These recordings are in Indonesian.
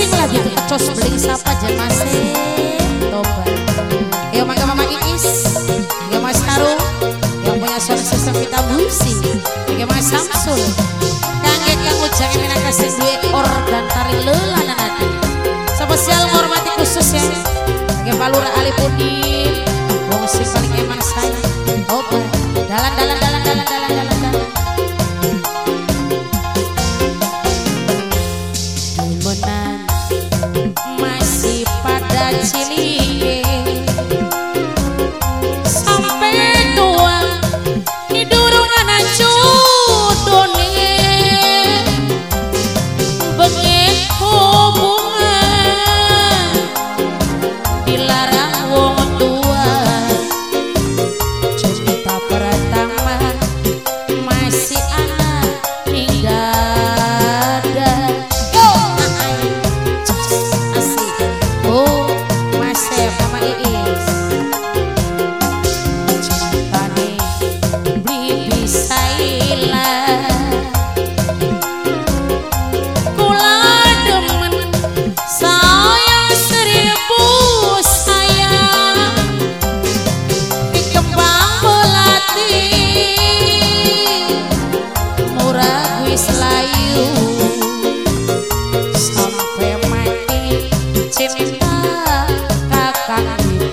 sing lagi becos beli sapa jemase tobat. Yo mangga mama iis yo mas karung. Yang punya suara sistem kita busi yo mas samsul. Kaget kang ujang yang kasih duwe or dan tari lelanan nanti. spesial menghormati khusus ya? Yang palura alipudin wong sing paling emang saya obat. Dalam dalam dalam dalam dalan dalan.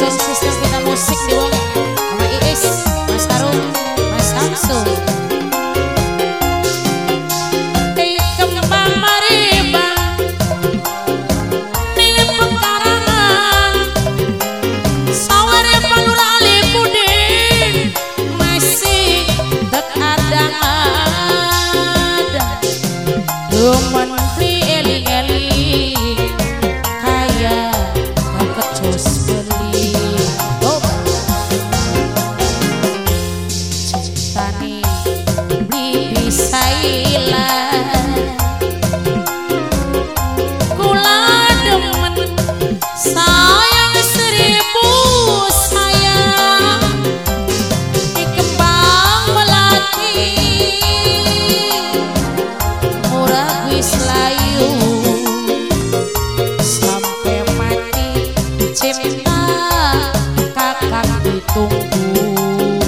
Princess, sisters, then I will cinta kakak ditunggu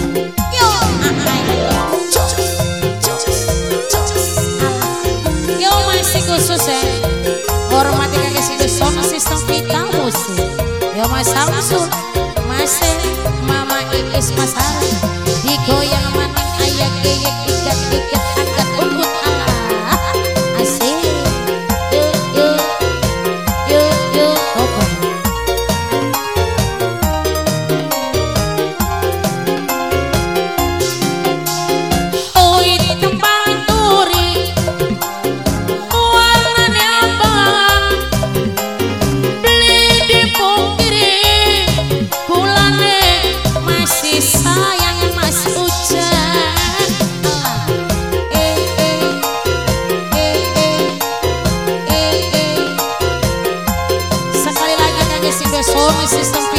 Yo masih khusus ya Hormati kakek situ sono kita musik Yo mas Samsun Masih Mama Iis Digoyang Isso. estão